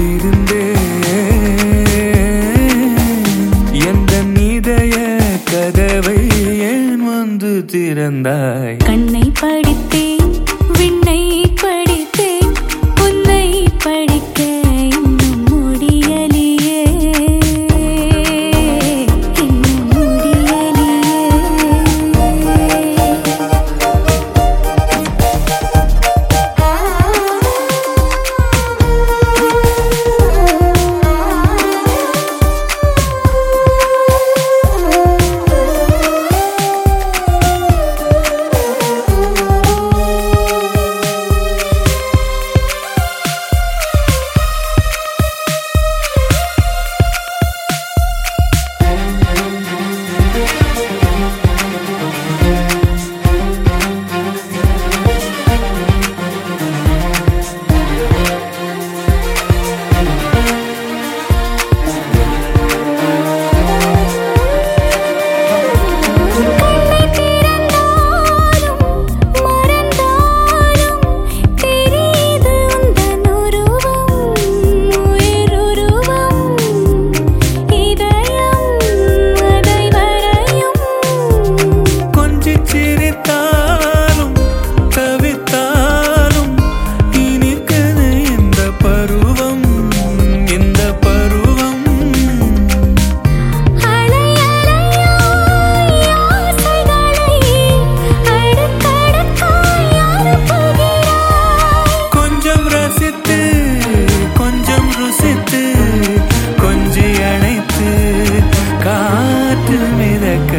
feeding காற்று மிதக்க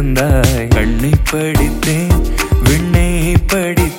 பிறந்தாய். கண்ணை படித்தேன் விண்ணை படி